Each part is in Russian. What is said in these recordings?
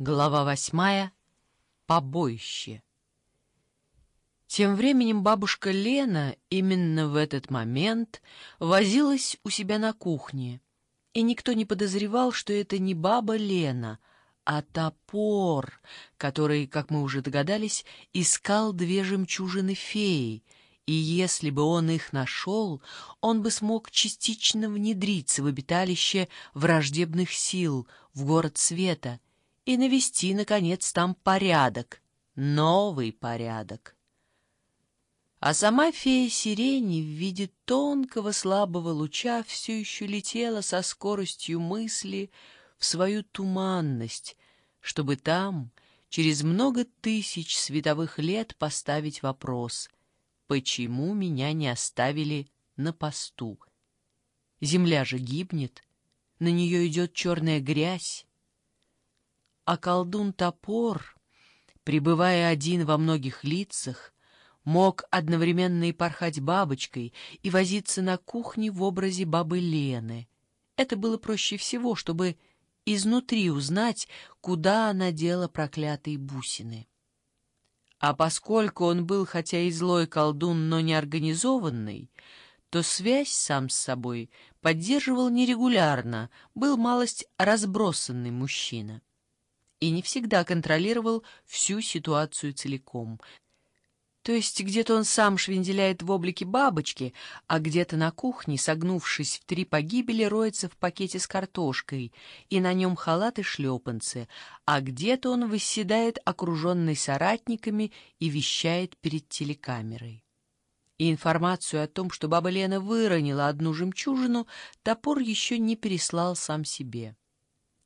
Глава восьмая. Побоище. Тем временем бабушка Лена именно в этот момент возилась у себя на кухне, и никто не подозревал, что это не баба Лена, а топор, который, как мы уже догадались, искал две жемчужины феи, и если бы он их нашел, он бы смог частично внедриться в обиталище враждебных сил, в город света — и навести, наконец, там порядок, новый порядок. А сама фея сирени в виде тонкого слабого луча все еще летела со скоростью мысли в свою туманность, чтобы там, через много тысяч световых лет, поставить вопрос, почему меня не оставили на посту? Земля же гибнет, на нее идет черная грязь, а колдун-топор, пребывая один во многих лицах, мог одновременно и порхать бабочкой, и возиться на кухне в образе бабы Лены. Это было проще всего, чтобы изнутри узнать, куда она дела проклятые бусины. А поскольку он был хотя и злой колдун, но не организованный, то связь сам с собой поддерживал нерегулярно, был малость разбросанный мужчина и не всегда контролировал всю ситуацию целиком. То есть где-то он сам швенделяет в облике бабочки, а где-то на кухне, согнувшись в три погибели, роется в пакете с картошкой, и на нем халат и шлепанцы, а где-то он восседает окруженный соратниками и вещает перед телекамерой. И информацию о том, что баба Лена выронила одну жемчужину, топор еще не переслал сам себе.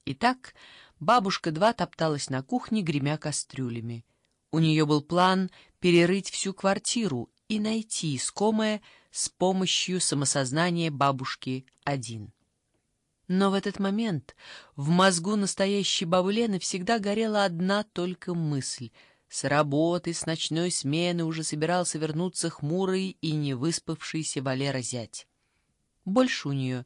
Итак, бабушка-два топталась на кухне, гремя кастрюлями. У нее был план перерыть всю квартиру и найти искомое с помощью самосознания бабушки-один. Но в этот момент в мозгу настоящей бабы Лены всегда горела одна только мысль. С работы, с ночной смены уже собирался вернуться хмурый и невыспавшийся Валера зять. Больше у нее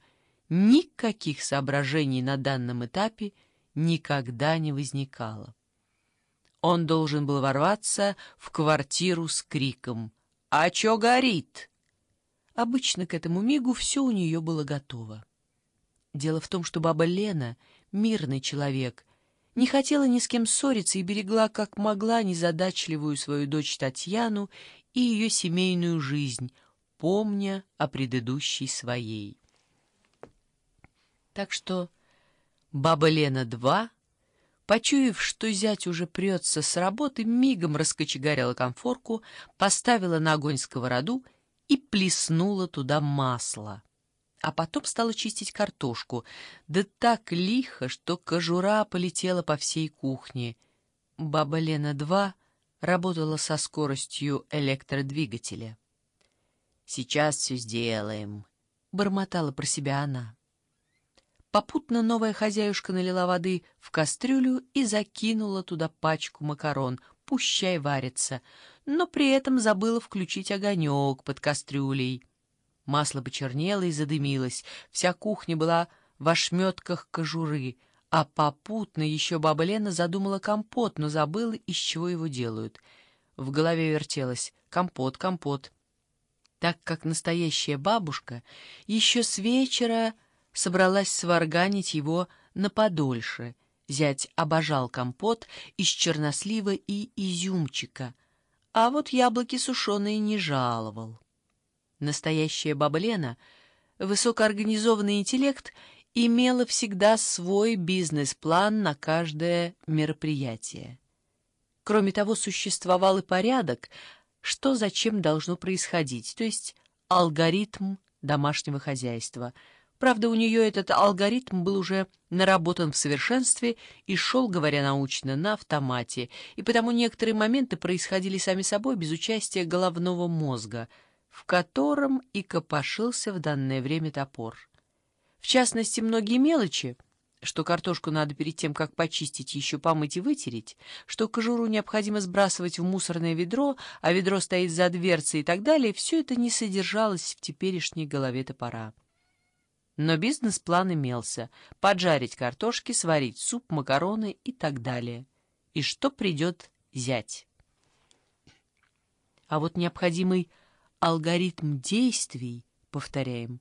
никаких соображений на данном этапе никогда не возникало. Он должен был ворваться в квартиру с криком «А чё горит?». Обычно к этому мигу все у нее было готово. Дело в том, что баба Лена, мирный человек, не хотела ни с кем ссориться и берегла как могла незадачливую свою дочь Татьяну и ее семейную жизнь, помня о предыдущей своей. Так что баба Лена-2, почуяв, что зять уже прется с работы, мигом раскочегарила конфорку, поставила на огонь сковороду и плеснула туда масло. А потом стала чистить картошку, да так лихо, что кожура полетела по всей кухне. Баба Лена-2 работала со скоростью электродвигателя. «Сейчас все сделаем», — бормотала про себя она. Попутно новая хозяюшка налила воды в кастрюлю и закинула туда пачку макарон, пущай варится, но при этом забыла включить огонек под кастрюлей. Масло почернело и задымилось, вся кухня была в ошметках кожуры, а попутно еще баба Лена задумала компот, но забыла, из чего его делают. В голове вертелось «компот, компот». Так как настоящая бабушка еще с вечера собралась сварганить его на подольше. Зять обожал компот из чернослива и изюмчика, а вот яблоки сушеные не жаловал. Настоящая баба Лена, высокоорганизованный интеллект, имела всегда свой бизнес-план на каждое мероприятие. Кроме того, существовал и порядок, что зачем должно происходить, то есть алгоритм домашнего хозяйства — Правда, у нее этот алгоритм был уже наработан в совершенстве и шел, говоря научно, на автомате, и потому некоторые моменты происходили сами собой без участия головного мозга, в котором и копошился в данное время топор. В частности, многие мелочи, что картошку надо перед тем, как почистить, еще помыть и вытереть, что кожуру необходимо сбрасывать в мусорное ведро, а ведро стоит за дверцей и так далее, все это не содержалось в теперешней голове топора. Но бизнес-план имелся — поджарить картошки, сварить суп, макароны и так далее. И что придет зять? А вот необходимый алгоритм действий, повторяем,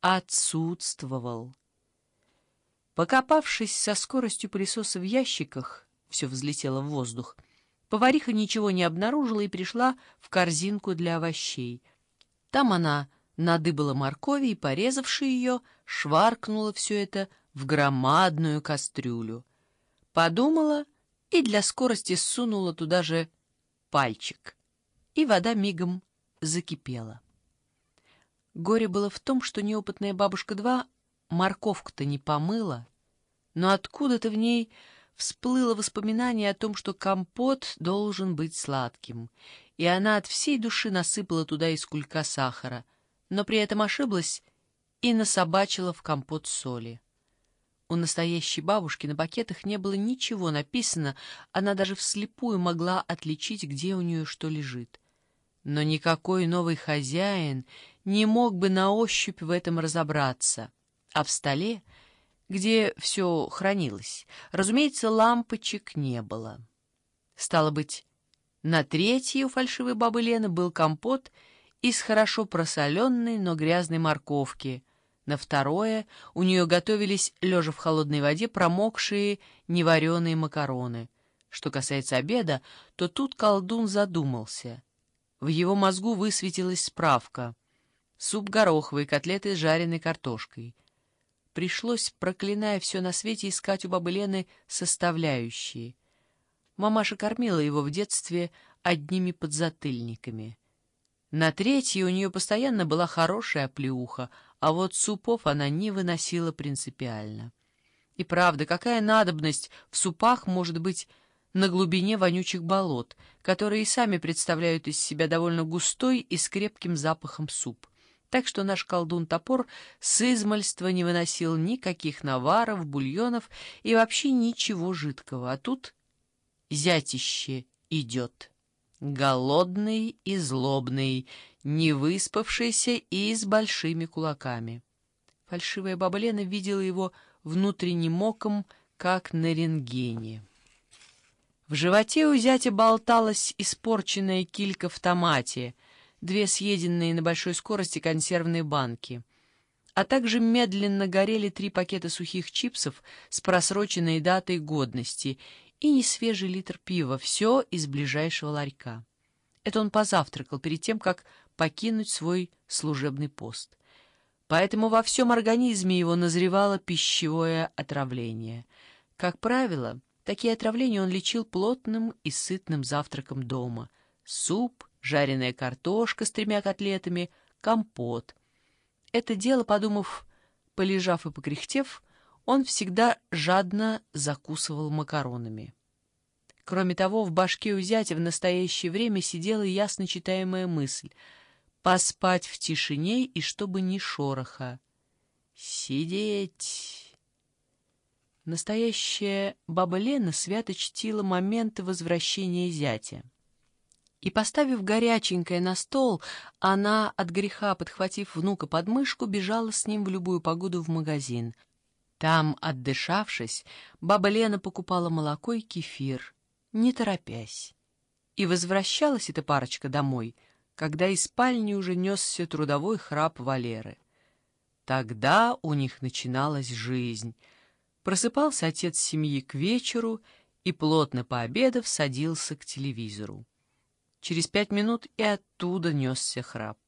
отсутствовал. Покопавшись со скоростью пылесоса в ящиках, все взлетело в воздух, повариха ничего не обнаружила и пришла в корзинку для овощей. Там она надыбала моркови и, порезавши ее, шваркнула все это в громадную кастрюлю. Подумала и для скорости сунула туда же пальчик. И вода мигом закипела. Горе было в том, что неопытная бабушка-два морковку-то не помыла, но откуда-то в ней всплыло воспоминание о том, что компот должен быть сладким, и она от всей души насыпала туда из кулька сахара, но при этом ошиблась и насобачила в компот соли. У настоящей бабушки на пакетах не было ничего написано, она даже вслепую могла отличить, где у нее что лежит. Но никакой новый хозяин не мог бы на ощупь в этом разобраться, а в столе где все хранилось. Разумеется, лампочек не было. Стало быть, на третьей у фальшивой бабы Лены был компот из хорошо просоленной, но грязной морковки. На второе у нее готовились, лежа в холодной воде, промокшие невареные макароны. Что касается обеда, то тут колдун задумался. В его мозгу высветилась справка. Суп гороховый, котлеты с жареной картошкой — Пришлось, проклиная все на свете, искать у бабы Лены составляющие. Мамаша кормила его в детстве одними подзатыльниками. На третьей у нее постоянно была хорошая оплеуха, а вот супов она не выносила принципиально. И правда, какая надобность в супах может быть на глубине вонючих болот, которые и сами представляют из себя довольно густой и с крепким запахом суп? Так что наш колдун-топор с измальства не выносил никаких наваров, бульонов и вообще ничего жидкого. А тут зятище идет. Голодный и злобный, не выспавшийся и с большими кулаками. Фальшивая баба Лена видела его внутренним оком, как на рентгене. В животе у зятя болталась испорченная килька в томате — две съеденные на большой скорости консервные банки, а также медленно горели три пакета сухих чипсов с просроченной датой годности и несвежий литр пива, все из ближайшего ларька. Это он позавтракал перед тем, как покинуть свой служебный пост. Поэтому во всем организме его назревало пищевое отравление. Как правило, такие отравления он лечил плотным и сытным завтраком дома. Суп, жареная картошка с тремя котлетами, компот. Это дело, подумав, полежав и покряхтев, он всегда жадно закусывал макаронами. Кроме того, в башке у зятя в настоящее время сидела ясно читаемая мысль — поспать в тишине и чтобы ни шороха. Сидеть... Настоящая баба Лена свято чтила моменты возвращения зятя. И, поставив горяченькое на стол, она, от греха подхватив внука под мышку, бежала с ним в любую погоду в магазин. Там, отдышавшись, баба Лена покупала молоко и кефир, не торопясь. И возвращалась эта парочка домой, когда из спальни уже несся трудовой храп Валеры. Тогда у них начиналась жизнь. Просыпался отец семьи к вечеру и, плотно пообедав, садился к телевизору. Через пять минут и оттуда несся храп.